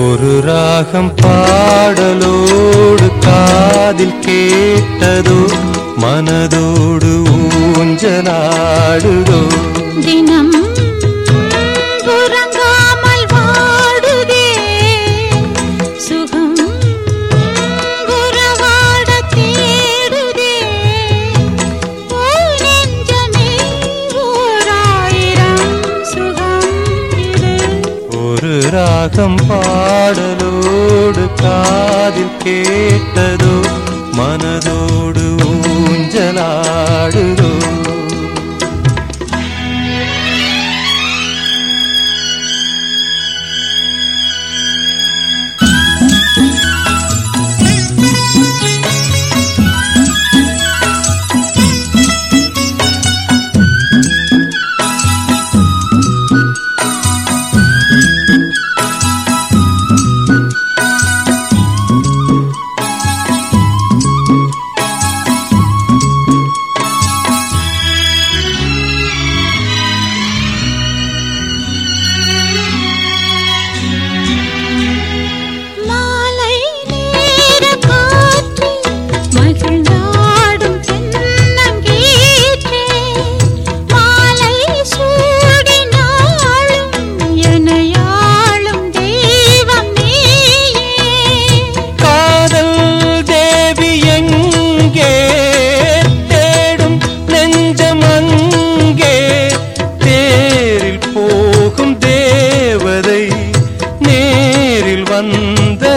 ஒரு ராகம் பாடலோடு காதில் கேட்டதோ மனதோடு ஊஞ்சலாடுதோ தினம் ராகம் பாடலோடு காதில் கேட்ட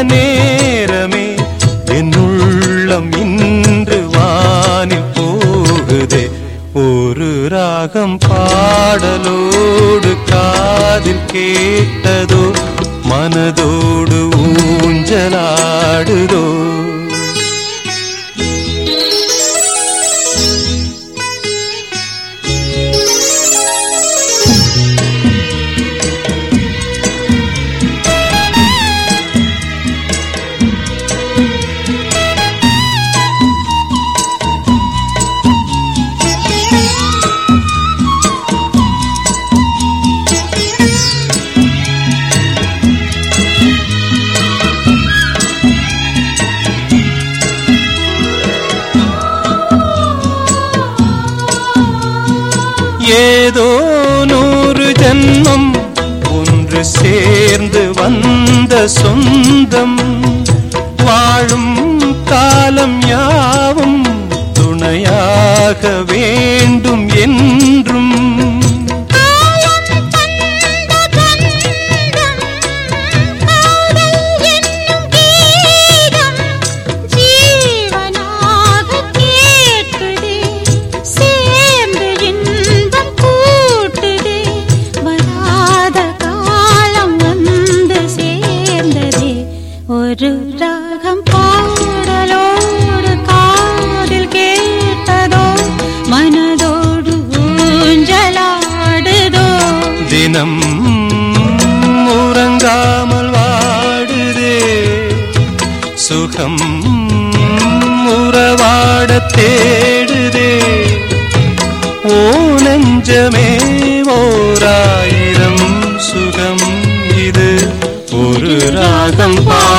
நேரமே என்னுள்ளம் இன்று வானில் போகுதே. ஒரு ராகம் பாடலோடு காதில் கேட்டதோ மனதோடு ஊஞ்சலாடுதோ. ஏதோ நூறு ஜன்மம் ஒன்று சேர்ந்து வந்த சொந்தம். வாழும் காலம் யாவும் துணையாக வேண்டும் என்று ராகம் பாடலோடு காதில் கேட்டதோ மனதோடு ஊஞ்சலாடுதோ. தினம் உறங்காமல் வாடுதே. சுகம் உறவாட தேடுதே. ஓ நெஞ்சமே ஓராயிரம் சுகம் இது. ஒரு ராகம் பா